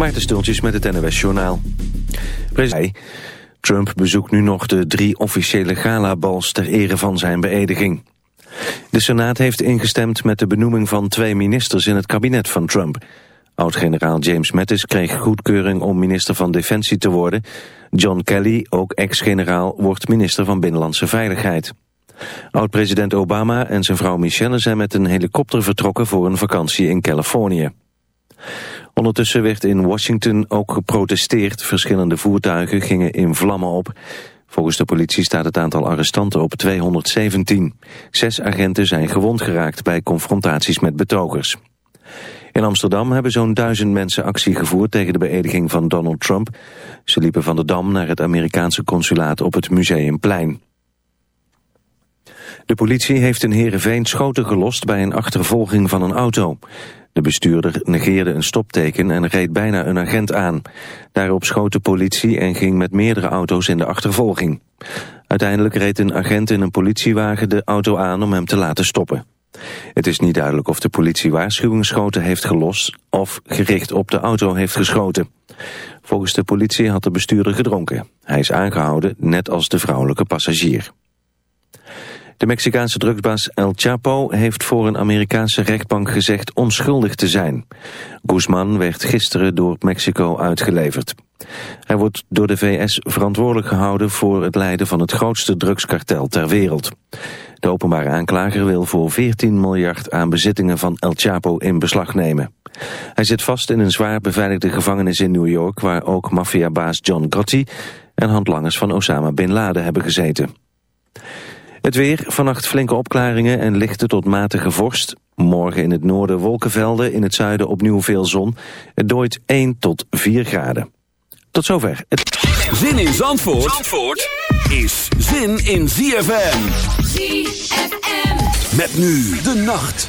Maarten Stultjes met het NOS Journaal. President Trump bezoekt nu nog de drie officiële galabals ter ere van zijn beëdiging. De Senaat heeft ingestemd met de benoeming van twee ministers in het kabinet van Trump. Oud-generaal James Mattis kreeg goedkeuring om minister van Defensie te worden. John Kelly, ook ex-generaal, wordt minister van Binnenlandse Veiligheid. Oud-president Obama en zijn vrouw Michelle zijn met een helikopter vertrokken voor een vakantie in Californië. Ondertussen werd in Washington ook geprotesteerd. Verschillende voertuigen gingen in vlammen op. Volgens de politie staat het aantal arrestanten op 217. Zes agenten zijn gewond geraakt bij confrontaties met betogers. In Amsterdam hebben zo'n duizend mensen actie gevoerd tegen de beëdiging van Donald Trump. Ze liepen van de Dam naar het Amerikaanse consulaat op het Museumplein. De politie heeft in Heerenveen schoten gelost bij een achtervolging van een auto. De bestuurder negeerde een stopteken en reed bijna een agent aan. Daarop schoot de politie en ging met meerdere auto's in de achtervolging. Uiteindelijk reed een agent in een politiewagen de auto aan om hem te laten stoppen. Het is niet duidelijk of de politie waarschuwingsschoten heeft gelost of gericht op de auto heeft geschoten. Volgens de politie had de bestuurder gedronken. Hij is aangehouden, net als de vrouwelijke passagier. De Mexicaanse drugsbaas El Chapo heeft voor een Amerikaanse rechtbank gezegd onschuldig te zijn. Guzman werd gisteren door Mexico uitgeleverd. Hij wordt door de VS verantwoordelijk gehouden voor het leiden van het grootste drugskartel ter wereld. De openbare aanklager wil voor 14 miljard aan bezittingen van El Chapo in beslag nemen. Hij zit vast in een zwaar beveiligde gevangenis in New York... waar ook maffiabaas John Gotti en handlangers van Osama Bin Laden hebben gezeten. Het weer, vannacht flinke opklaringen en lichte tot matige vorst. Morgen in het noorden wolkenvelden, in het zuiden opnieuw veel zon. Het dooit 1 tot 4 graden. Tot zover. Zin in Zandvoort, Zandvoort is zin in ZFM. ZFM. Met nu de nacht.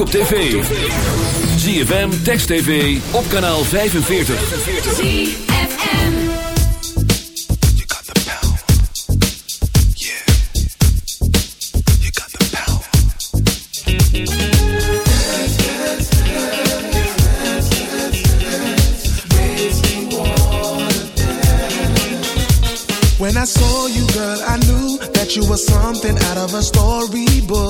Ook op tv. ZFM, Text TV, op kanaal 45. ZFM. You got the power. Yeah. You got the power. When I saw you, girl, I knew that you were something out of a storybook.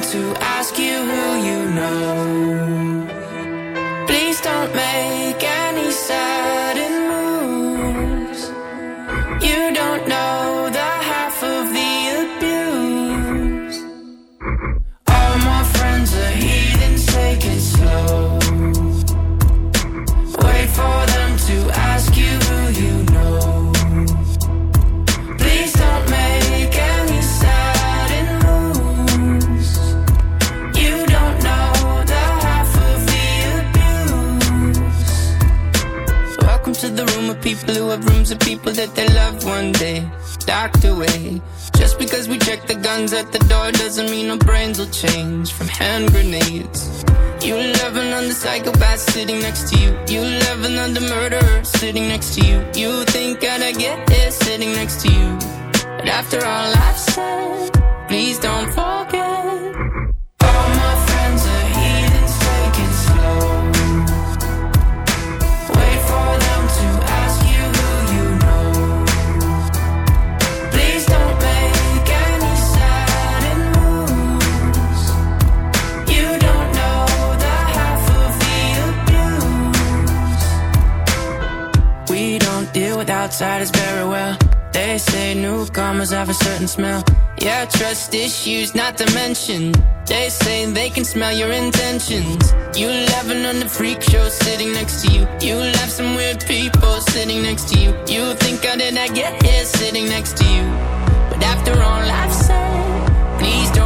Them to ask you who you know. Sitting next to you. You loving on the murderer sitting next to you. You think I'd get here sitting next to you. But after all I've certain smell. Yeah, trust issues not to mention. They say they can smell your intentions. You laughing on the freak show sitting next to you. You laugh some weird people sitting next to you. You think how did I get here sitting next to you? But after all I've said, please don't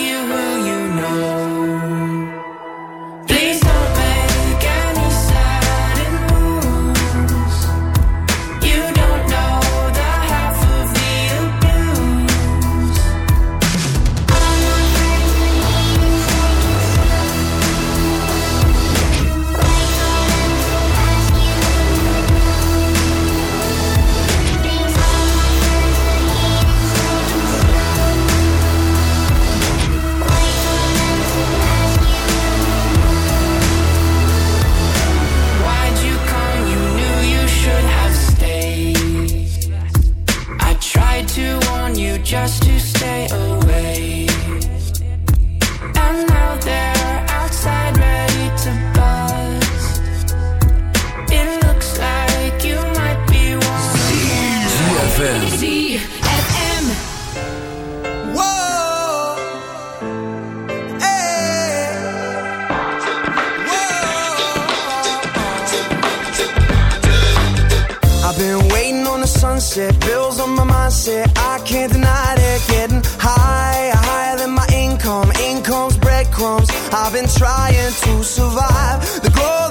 I can't deny it. Getting higher, higher than my income. Income's breadcrumbs. I've been trying to survive. The glow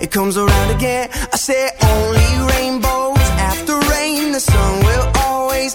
It comes around again. I say only rainbows after rain. The sun will always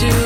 to